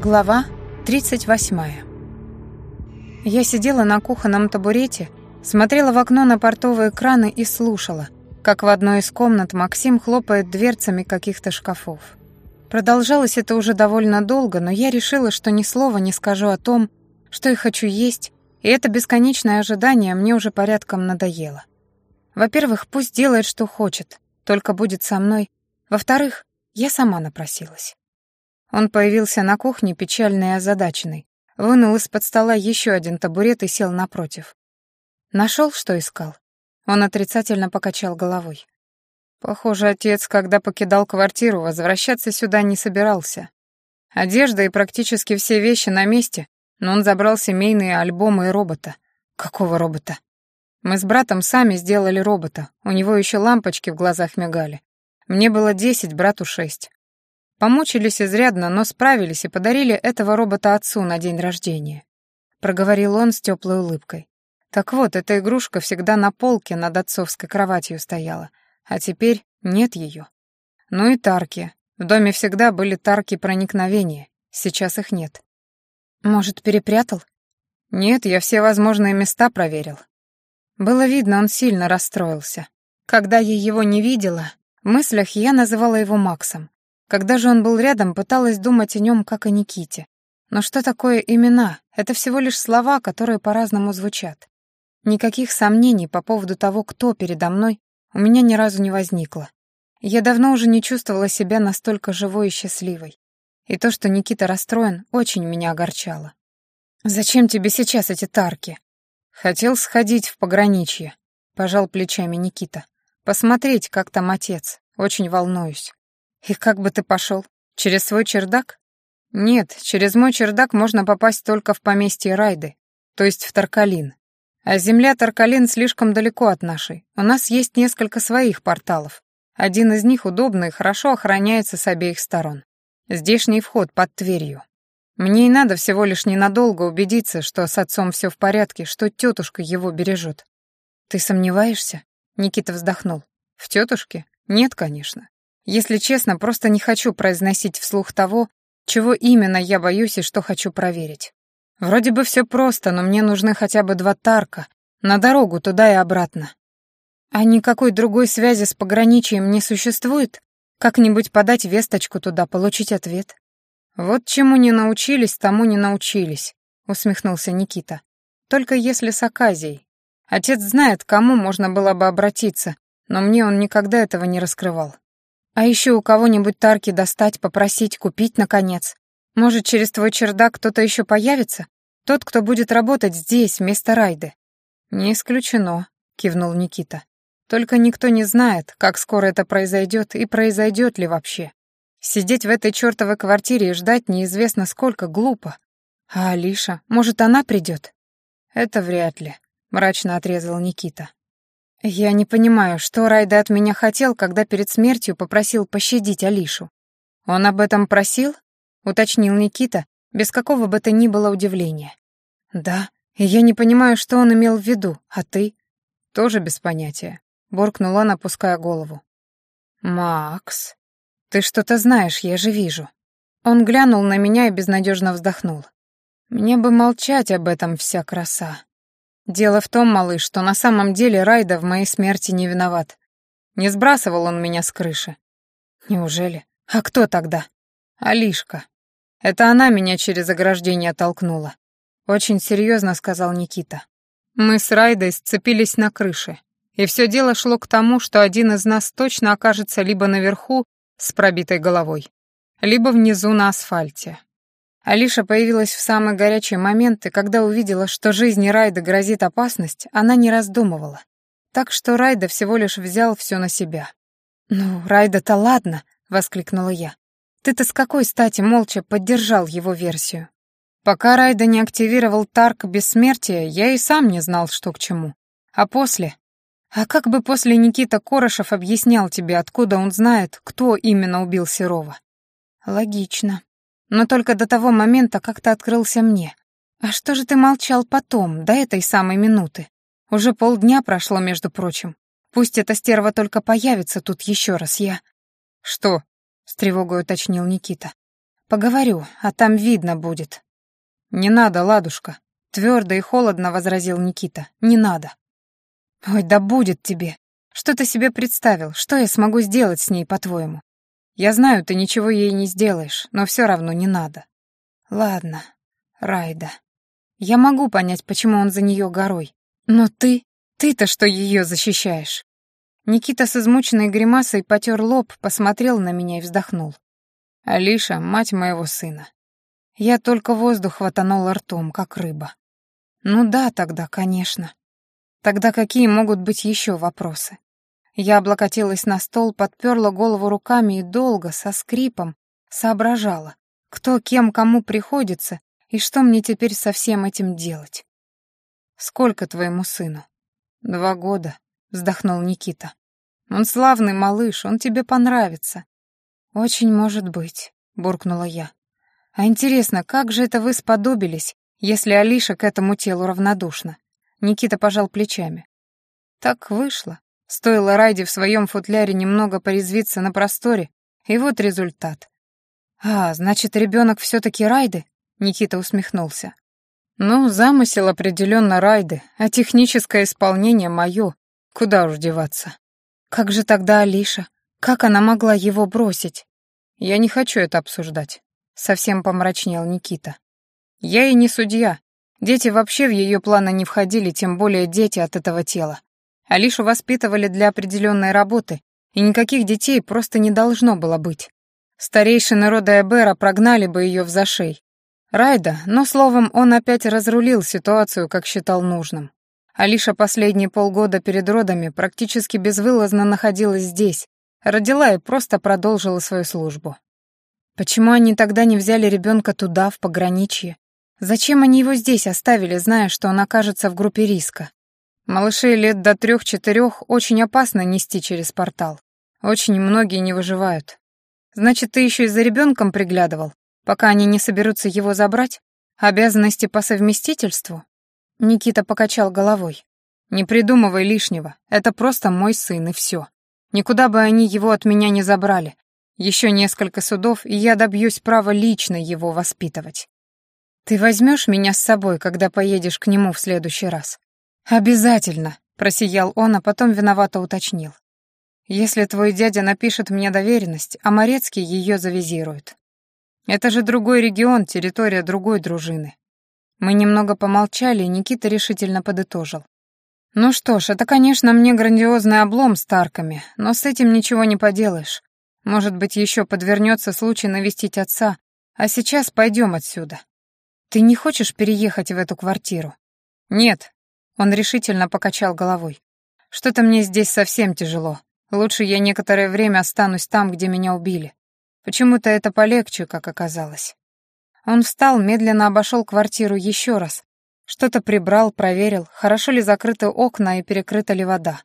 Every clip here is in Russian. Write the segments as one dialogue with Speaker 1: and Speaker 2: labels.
Speaker 1: Глава 38. Я сидела на кухонном табурете, смотрела в окно на портовые краны и слушала, как в одной из комнат Максим хлопает дверцами каких-то шкафов. Продолжалось это уже довольно долго, но я решила, что ни слова не скажу о том, что я хочу есть, и это бесконечное ожидание мне уже порядком надоело. Во-первых, пусть делает, что хочет, только будет со мной. Во-вторых, я сама напросилась. Он появился на кухне, печальный и озадаченный. Вынул из-под стола еще один табурет и сел напротив. Нашел, что искал? Он отрицательно покачал головой. Похоже, отец, когда покидал квартиру, возвращаться сюда не собирался. Одежда и практически все вещи на месте, но он забрал семейные альбомы и робота. Какого робота? Мы с братом сами сделали робота, у него еще лампочки в глазах мигали. Мне было десять, брату шесть. Помучились изрядно, но справились и подарили этого робота отцу на день рождения. Проговорил он с теплой улыбкой. Так вот, эта игрушка всегда на полке над отцовской кроватью стояла, а теперь нет ее. Ну и тарки. В доме всегда были тарки проникновения, сейчас их нет. Может, перепрятал? Нет, я все возможные места проверил. Было видно, он сильно расстроился. Когда я его не видела, в мыслях я называла его Максом. Когда же он был рядом, пыталась думать о нем, как о Никите. Но что такое имена? Это всего лишь слова, которые по-разному звучат. Никаких сомнений по поводу того, кто передо мной, у меня ни разу не возникло. Я давно уже не чувствовала себя настолько живой и счастливой. И то, что Никита расстроен, очень меня огорчало. «Зачем тебе сейчас эти тарки?» «Хотел сходить в пограничье», — пожал плечами Никита. «Посмотреть, как там отец. Очень волнуюсь». «И как бы ты пошел? Через свой чердак?» «Нет, через мой чердак можно попасть только в поместье Райды, то есть в Таркалин. А земля Таркалин слишком далеко от нашей. У нас есть несколько своих порталов. Один из них удобный хорошо охраняется с обеих сторон. Здешний вход под Тверью. Мне и надо всего лишь ненадолго убедиться, что с отцом все в порядке, что тетушка его бережет. «Ты сомневаешься?» — Никита вздохнул. «В тетушке? Нет, конечно. Если честно, просто не хочу произносить вслух того, чего именно я боюсь и что хочу проверить. Вроде бы все просто, но мне нужны хотя бы два тарка на дорогу туда и обратно. А никакой другой связи с пограничием не существует? Как-нибудь подать весточку туда, получить ответ? Вот чему не научились, тому не научились, усмехнулся Никита. Только если с Аказией. Отец знает, кому можно было бы обратиться, но мне он никогда этого не раскрывал. А еще у кого-нибудь тарки достать, попросить, купить, наконец. Может, через твой чердак кто-то еще появится? Тот, кто будет работать здесь, вместо Райды. Не исключено, кивнул Никита. Только никто не знает, как скоро это произойдет и произойдет ли вообще. Сидеть в этой чертовой квартире и ждать неизвестно сколько глупо. А Алиша, может, она придет? Это вряд ли, мрачно отрезал Никита. Я не понимаю, что Райда от меня хотел, когда перед смертью попросил пощадить Алишу. Он об этом просил? уточнил Никита, без какого бы то ни было удивления. Да, я не понимаю, что он имел в виду, а ты? Тоже без понятия, буркнул он, опуская голову. Макс, ты что-то знаешь, я же вижу. Он глянул на меня и безнадежно вздохнул. Мне бы молчать об этом вся краса. Дело в том, малыш, что на самом деле Райда в моей смерти не виноват. Не сбрасывал он меня с крыши. Неужели? А кто тогда? Алишка. Это она меня через ограждение толкнула. Очень серьезно сказал Никита. Мы с Райдой сцепились на крыше. И все дело шло к тому, что один из нас точно окажется либо наверху с пробитой головой, либо внизу на асфальте. Алиша появилась в самый горячий момент, и когда увидела, что жизни Райда грозит опасность, она не раздумывала. Так что Райда всего лишь взял все на себя. «Ну, Райда-то ладно», — воскликнула я. «Ты-то с какой стати молча поддержал его версию?» Пока Райда не активировал Тарк Бессмертия, я и сам не знал, что к чему. А после... А как бы после Никита Корошев объяснял тебе, откуда он знает, кто именно убил Серова? Логично но только до того момента как-то открылся мне. А что же ты молчал потом, до этой самой минуты? Уже полдня прошло, между прочим. Пусть эта стерва только появится тут еще раз, я... Что? С тревогой уточнил Никита. Поговорю, а там видно будет».
Speaker 2: «Не надо, ладушка», — твердо и холодно возразил Никита. «Не надо».
Speaker 1: «Ой, да будет тебе. Что ты себе представил? Что я смогу сделать с ней, по-твоему?»
Speaker 2: «Я знаю, ты ничего ей не сделаешь, но все равно не надо».
Speaker 1: «Ладно, Райда. Я могу понять, почему он за нее горой. Но ты... Ты-то что ее защищаешь?» Никита с измученной гримасой потер лоб, посмотрел на меня и вздохнул.
Speaker 2: «Алиша — мать моего сына».
Speaker 1: Я только воздух хватанула ртом, как рыба. «Ну да, тогда, конечно. Тогда какие могут быть еще вопросы?» Я облокотилась на стол, подперла голову руками и долго, со скрипом, соображала, кто кем кому приходится и что мне теперь со всем этим делать. «Сколько твоему сыну?» «Два года», — вздохнул Никита. «Он славный малыш, он тебе понравится». «Очень может быть», — буркнула я. «А интересно, как же это вы сподобились, если Алиша к этому телу равнодушна?» Никита пожал плечами. «Так вышло. Стоило Райде в своем футляре немного порезвиться на просторе, и вот результат. «А, значит, ребенок все-таки Райды?» — Никита усмехнулся. «Ну, замысел определенно Райды, а техническое исполнение мое. Куда уж деваться?» «Как же тогда Алиша? Как она могла его бросить?» «Я не хочу это обсуждать», — совсем помрачнел Никита. «Я и не судья. Дети вообще в ее планы не входили, тем более дети от этого тела. Алишу воспитывали для определенной работы, и никаких детей просто не должно было быть. Старейшины рода Эбера прогнали бы ее в зашей. Райда, но словом, он опять разрулил ситуацию, как считал нужным. Алиша последние полгода перед родами практически безвылазно находилась здесь, родила и просто продолжила свою службу. Почему они тогда не взяли ребенка туда, в пограничье? Зачем они его здесь оставили, зная, что он окажется в группе риска? Малышей лет до трех-четырех очень опасно нести через портал. Очень многие не выживают. Значит, ты еще и за ребенком приглядывал, пока они не соберутся его забрать? Обязанности по совместительству? Никита покачал головой. Не придумывай лишнего. Это просто мой сын, и все. Никуда бы они его от меня не забрали. Еще несколько судов, и я добьюсь права лично его воспитывать. Ты возьмешь меня с собой, когда поедешь к нему в следующий раз? Обязательно, просиял он, а потом виновато уточнил. Если твой дядя напишет мне доверенность, а Морецкий ее завизирует. Это же другой регион, территория другой дружины. Мы немного помолчали, и Никита решительно подытожил. Ну что ж, это, конечно, мне грандиозный облом с Тарками, но с этим ничего не поделаешь. Может быть, еще подвернется случай навестить отца, а сейчас пойдем отсюда. Ты не хочешь переехать в эту квартиру? Нет, он решительно покачал головой. Что-то мне здесь совсем тяжело. Лучше я некоторое время останусь там, где меня убили. Почему-то это полегче, как оказалось. Он встал, медленно обошел квартиру еще раз. Что-то прибрал, проверил, хорошо ли закрыты окна и перекрыта ли вода.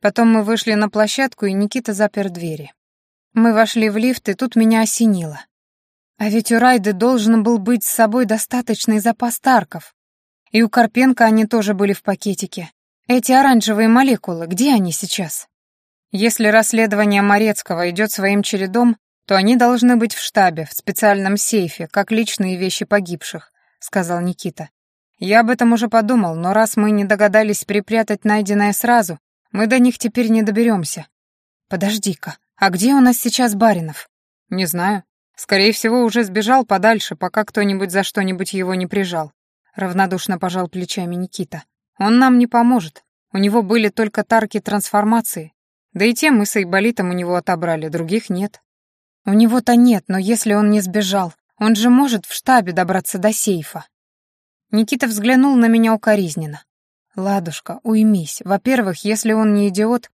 Speaker 1: Потом мы вышли на площадку, и Никита запер двери. Мы вошли в лифт, и тут меня осенило. А ведь у Райды должен был быть с собой достаточный запас тарков. И у Карпенко они тоже были в пакетике. Эти оранжевые молекулы, где они сейчас? Если расследование Морецкого идет своим чередом, то они должны быть в штабе, в специальном сейфе, как личные вещи погибших», — сказал Никита. «Я об этом уже подумал, но раз мы не догадались припрятать найденное сразу, мы до них теперь не доберемся». «Подожди-ка, а где у нас сейчас Баринов?» «Не знаю. Скорее всего, уже сбежал подальше, пока кто-нибудь за что-нибудь его не прижал», — равнодушно пожал плечами Никита. «Он нам не поможет. У него были только тарки трансформации, да и те мы с Айболитом у него отобрали, других нет. У него-то нет, но если он не сбежал, он же может в штабе добраться до сейфа. Никита взглянул на меня укоризненно. «Ладушка, уймись. Во-первых, если он не идиот,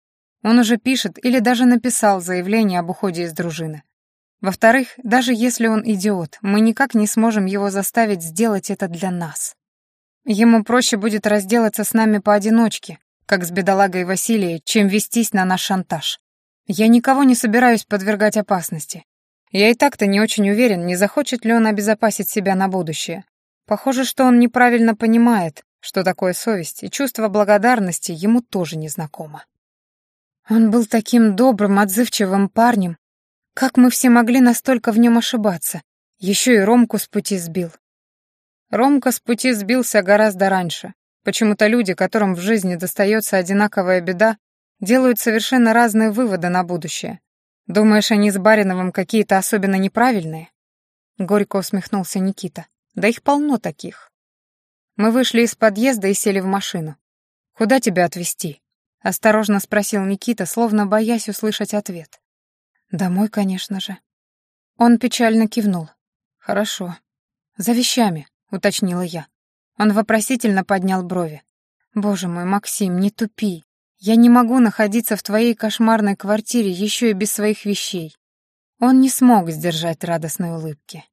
Speaker 1: он уже пишет или даже написал заявление об уходе из дружины. Во-вторых, даже если он идиот, мы никак не сможем его заставить сделать это для нас. Ему проще будет разделаться с нами поодиночке, как с бедолагой Василией, чем вестись на наш шантаж. Я никого не собираюсь подвергать опасности. Я и так-то не очень уверен, не захочет ли он обезопасить себя на будущее. Похоже, что он неправильно понимает, что такое совесть, и чувство благодарности ему тоже не знакомо. Он был таким добрым, отзывчивым парнем. Как мы все могли настолько в нем ошибаться? Еще и Ромку с пути сбил. Ромка с пути сбился гораздо раньше. Почему-то люди, которым в жизни достается одинаковая беда, делают совершенно разные выводы на будущее. Думаешь, они с Бариновым какие-то особенно неправильные? Горько усмехнулся Никита. Да их полно таких. Мы вышли из подъезда и сели в машину. Куда тебя отвезти? Осторожно спросил Никита, словно боясь услышать ответ. Домой, конечно же. Он печально кивнул. Хорошо. За вещами, уточнила я. Он вопросительно поднял брови. Боже мой, Максим, не тупи. Я не могу находиться в твоей кошмарной квартире еще и без своих вещей. Он не смог сдержать радостной улыбки.